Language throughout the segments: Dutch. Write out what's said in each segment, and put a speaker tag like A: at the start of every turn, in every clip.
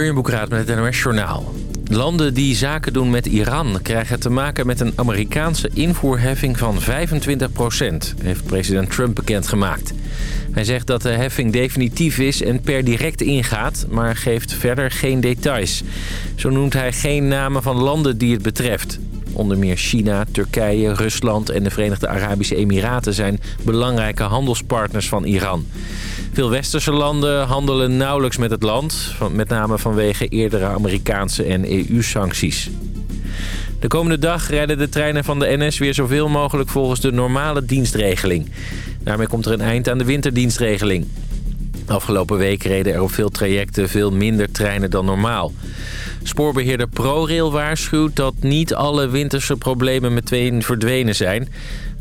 A: Jurjen Boekraat met het NOS Journaal. Landen die zaken doen met Iran krijgen te maken met een Amerikaanse invoerheffing van 25% heeft president Trump bekendgemaakt. Hij zegt dat de heffing definitief is en per direct ingaat, maar geeft verder geen details. Zo noemt hij geen namen van landen die het betreft. Onder meer China, Turkije, Rusland en de Verenigde Arabische Emiraten zijn belangrijke handelspartners van Iran. Veel westerse landen handelen nauwelijks met het land, met name vanwege eerdere Amerikaanse en EU-sancties. De komende dag rijden de treinen van de NS weer zoveel mogelijk volgens de normale dienstregeling. Daarmee komt er een eind aan de winterdienstregeling. Afgelopen week reden er op veel trajecten veel minder treinen dan normaal. Spoorbeheerder ProRail waarschuwt dat niet alle winterse problemen meteen verdwenen zijn.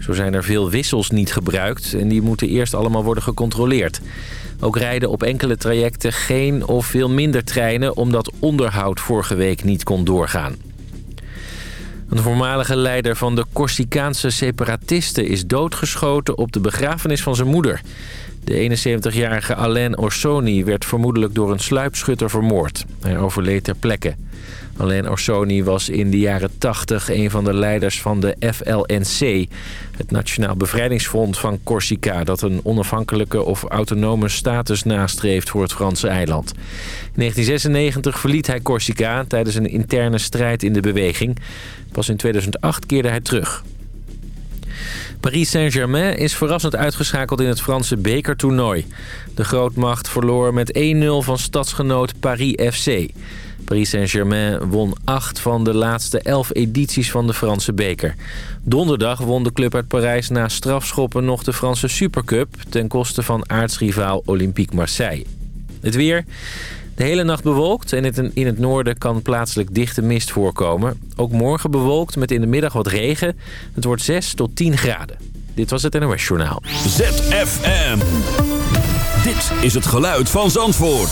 A: Zo zijn er veel wissels niet gebruikt en die moeten eerst allemaal worden gecontroleerd. Ook rijden op enkele trajecten geen of veel minder treinen... omdat onderhoud vorige week niet kon doorgaan. Een voormalige leider van de Corsicaanse separatisten is doodgeschoten op de begrafenis van zijn moeder. De 71-jarige Alain Orsoni werd vermoedelijk door een sluipschutter vermoord. Hij overleed ter plekke. Alain Orsoni was in de jaren 80 een van de leiders van de FLNC... het Nationaal Bevrijdingsfront van Corsica... dat een onafhankelijke of autonome status nastreeft voor het Franse eiland. In 1996 verliet hij Corsica tijdens een interne strijd in de beweging. Pas in 2008 keerde hij terug. Paris Saint-Germain is verrassend uitgeschakeld in het Franse bekertoernooi. De grootmacht verloor met 1-0 van stadsgenoot Paris FC. Paris Saint-Germain won acht van de laatste elf edities van de Franse beker. Donderdag won de club uit Parijs na strafschoppen nog de Franse Supercup... ten koste van aartsrivaal Olympique Marseille. Het weer... De hele nacht bewolkt en in het noorden kan plaatselijk dichte mist voorkomen. Ook morgen bewolkt met in de middag wat regen. Het wordt 6 tot 10 graden. Dit was het NOS Journaal.
B: ZFM. Dit is het geluid van Zandvoort.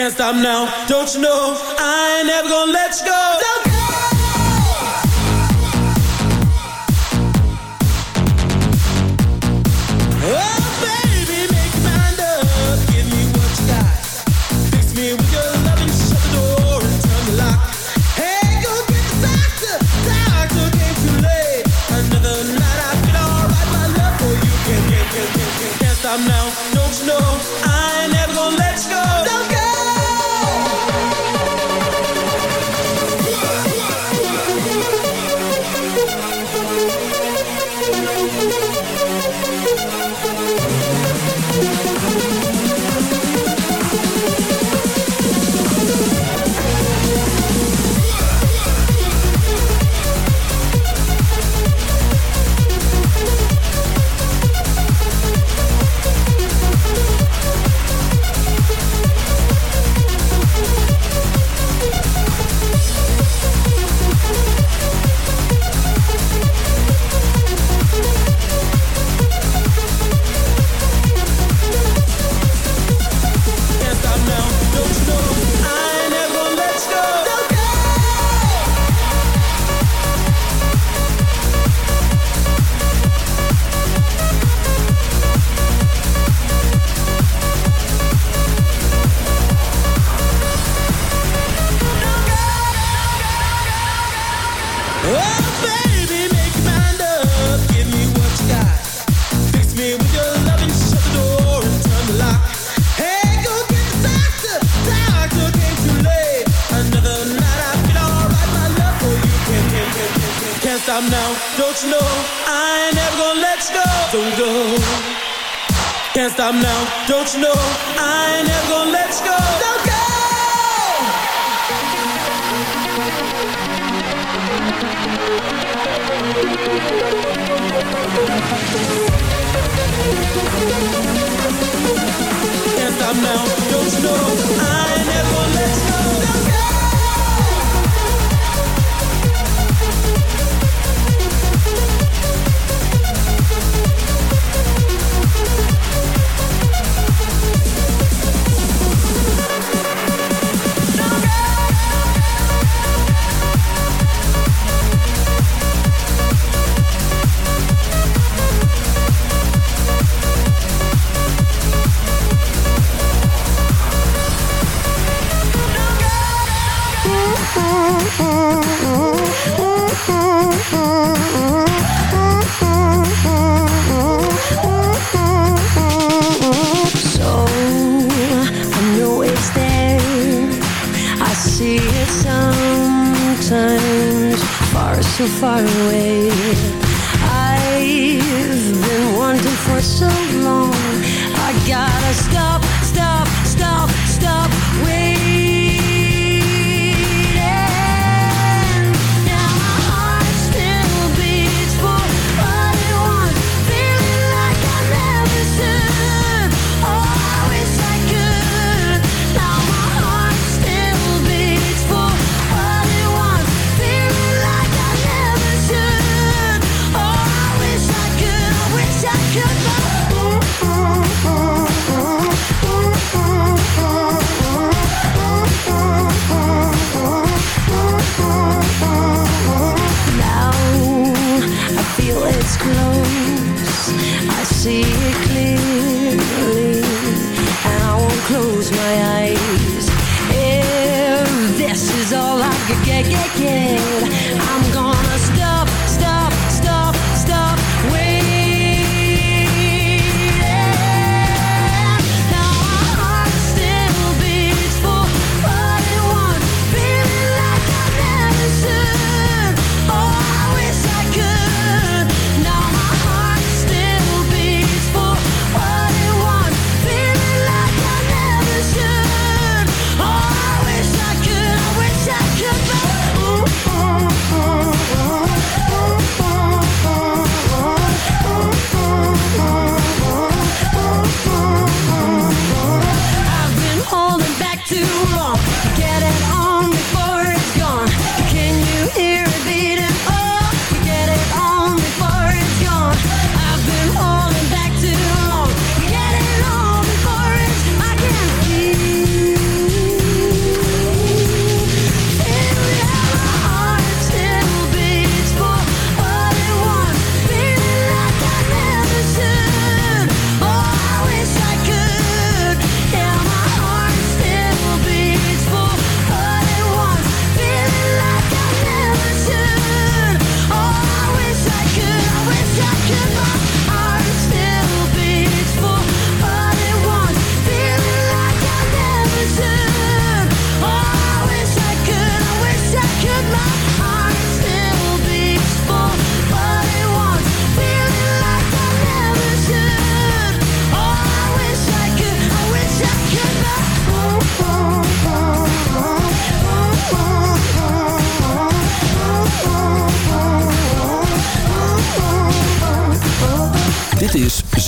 C: Can't stop now, don't you know? I ain't never gonna let you go. Don't. Oh, baby, make up, give me what you got. Fix me with your mind
D: so far away.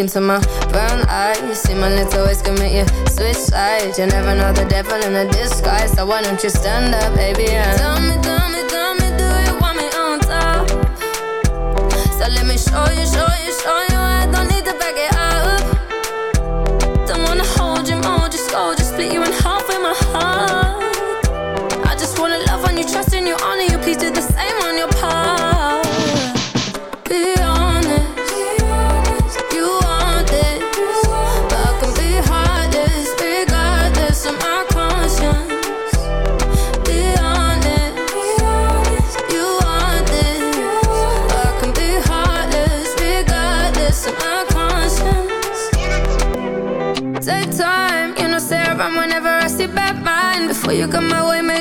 E: into my brown eyes. You see my lips always commit you switch sides. You never know the devil in a disguise. So why don't you stand up?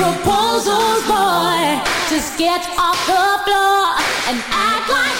F: proposals, boy. Just get off the floor and act like.